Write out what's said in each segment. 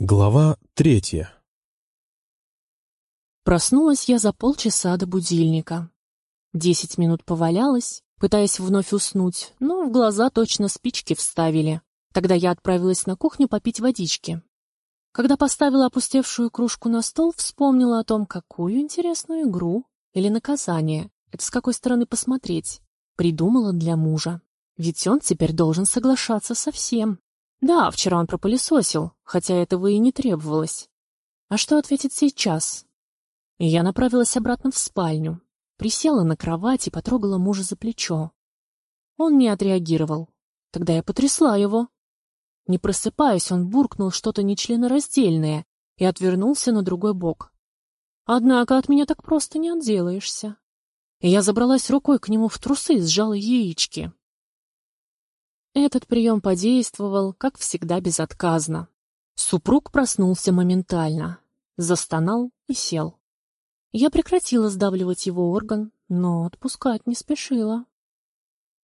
Глава третья Проснулась я за полчаса до будильника. Десять минут повалялась, пытаясь вновь уснуть, но в глаза точно спички вставили. Тогда я отправилась на кухню попить водички. Когда поставила опустевшую кружку на стол, вспомнила о том, какую интересную игру или наказание, это с какой стороны посмотреть, придумала для мужа. Ведь он теперь должен соглашаться со всем. Да, вчера он пропылесосил, хотя этого и не требовалось. А что ответить сейчас? Я направилась обратно в спальню, присела на кровать и потрогала мужа за плечо. Он не отреагировал. Тогда я потрясла его. Не просыпаясь, он буркнул что-то нечленораздельное и отвернулся на другой бок. Однако от меня так просто не отделаешься. Я забралась рукой к нему в трусы и сжала яички. Этот прием подействовал, как всегда, безотказно. Супруг проснулся моментально, застонал и сел. Я прекратила сдавливать его орган, но отпускать не спешила.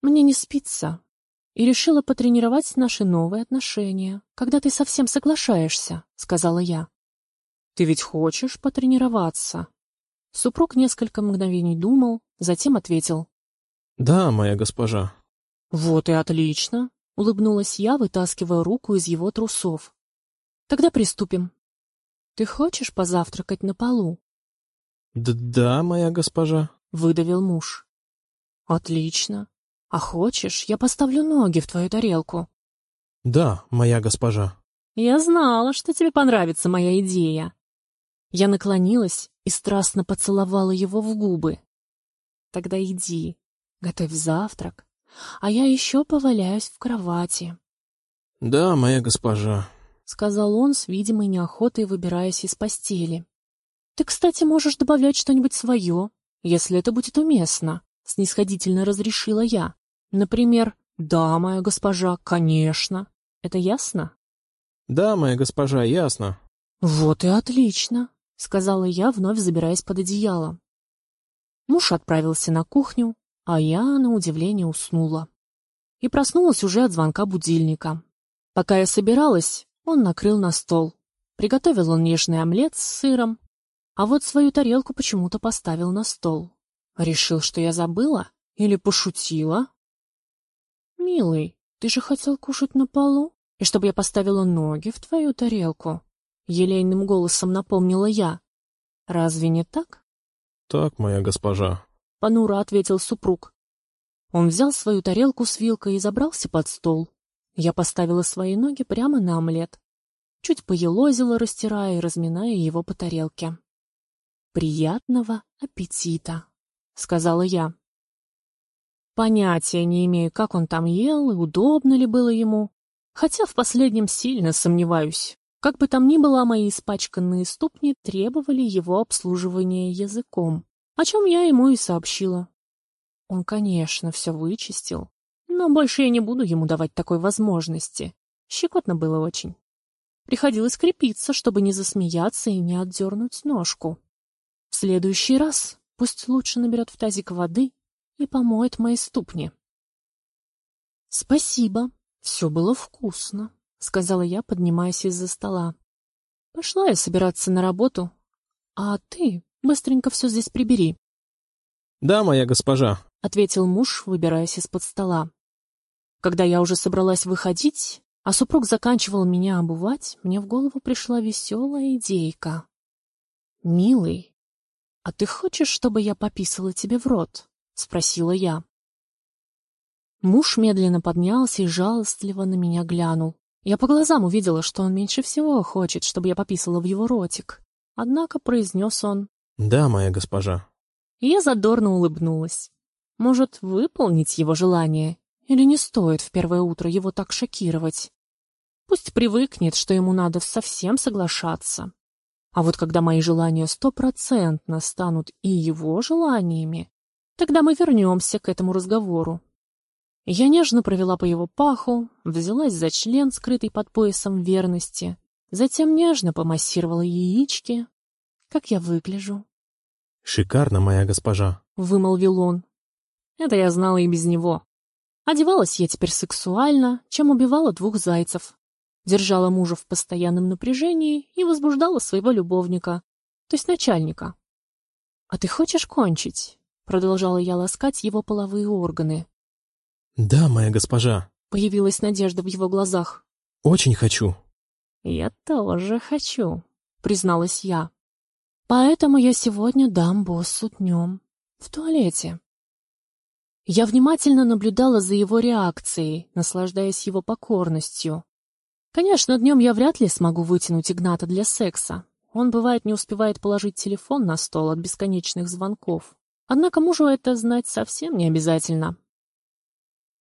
Мне не спится, и решила потренировать наши новые отношения, когда ты совсем соглашаешься, — сказала я. Ты ведь хочешь потренироваться? Супруг несколько мгновений думал, затем ответил. Да, моя госпожа. «Вот и отлично!» — улыбнулась я, вытаскивая руку из его трусов. «Тогда приступим. Ты хочешь позавтракать на полу?» Д «Да, моя госпожа», — выдавил муж. «Отлично. А хочешь, я поставлю ноги в твою тарелку?» «Да, моя госпожа». «Я знала, что тебе понравится моя идея». Я наклонилась и страстно поцеловала его в губы. «Тогда иди, готовь завтрак, а я еще поваляюсь в кровати. — Да, моя госпожа, — сказал он с видимой неохотой, выбираясь из постели. — Ты, кстати, можешь добавлять что-нибудь свое, если это будет уместно, — снисходительно разрешила я. Например, «Да, моя госпожа, конечно». Это ясно? — Да, моя госпожа, ясно. — Вот и отлично, — сказала я, вновь забираясь под одеяло. Муж отправился на кухню, а я, на удивление, уснула. И проснулась уже от звонка будильника. Пока я собиралась, он накрыл на стол. Приготовил он нежный омлет с сыром, а вот свою тарелку почему-то поставил на стол. Решил, что я забыла или пошутила? «Милый, ты же хотел кушать на полу, и чтобы я поставила ноги в твою тарелку?» Елейным голосом напомнила я. «Разве не так?» «Так, моя госпожа», — понуро ответил супруг. Он взял свою тарелку с вилкой и забрался под стол. Я поставила свои ноги прямо на омлет. Чуть поелозила, растирая и разминая его по тарелке. «Приятного аппетита!» — сказала я. Понятия не имею, как он там ел и удобно ли было ему, хотя в последнем сильно сомневаюсь. Как бы там ни было, мои испачканные ступни требовали его обслуживания языком о чем я ему и сообщила. Он, конечно, все вычистил, но больше я не буду ему давать такой возможности. Щекотно было очень. Приходилось крепиться, чтобы не засмеяться и не отдернуть ножку. В следующий раз пусть лучше наберет в тазик воды и помоет мои ступни. — Спасибо, все было вкусно, — сказала я, поднимаясь из-за стола. Пошла я собираться на работу, а ты Быстренько все здесь прибери. — Да, моя госпожа, — ответил муж, выбираясь из-под стола. Когда я уже собралась выходить, а супруг заканчивал меня обувать, мне в голову пришла веселая идейка. — Милый, а ты хочешь, чтобы я пописала тебе в рот? — спросила я. Муж медленно поднялся и жалостливо на меня глянул. Я по глазам увидела, что он меньше всего хочет, чтобы я пописала в его ротик. Однако произнес он «Да, моя госпожа». Я задорно улыбнулась. Может, выполнить его желание? Или не стоит в первое утро его так шокировать? Пусть привыкнет, что ему надо совсем соглашаться. А вот когда мои желания стопроцентно станут и его желаниями, тогда мы вернемся к этому разговору. Я нежно провела по его паху, взялась за член, скрытый под поясом верности, затем нежно помассировала яички. Как я выгляжу? «Шикарно, моя госпожа», — вымолвил он. Это я знала и без него. Одевалась я теперь сексуально, чем убивала двух зайцев. держала мужа в постоянном напряжении и возбуждала своего любовника, то есть начальника. «А ты хочешь кончить?» — продолжала я ласкать его половые органы. Да, моя госпожа. Появилась надежда в его глазах. Очень хочу. Я тоже хочу, призналась я. Поэтому я сегодня дам боссу днем. В туалете. Я внимательно наблюдала за его реакцией, наслаждаясь его покорностью. Конечно, днем я вряд ли смогу вытянуть Игната для секса. Он, бывает, не успевает положить телефон на стол от бесконечных звонков. Однако мужу это знать совсем не обязательно.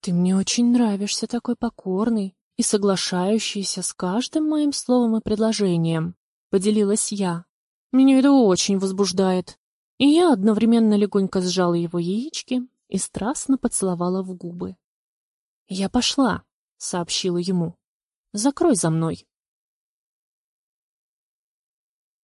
«Ты мне очень нравишься, такой покорный и соглашающийся с каждым моим словом и предложением», — поделилась я. «Меня это очень возбуждает». И я одновременно легонько сжала его яички и страстно поцеловала в губы. «Я пошла», — сообщила ему. «Закрой за мной».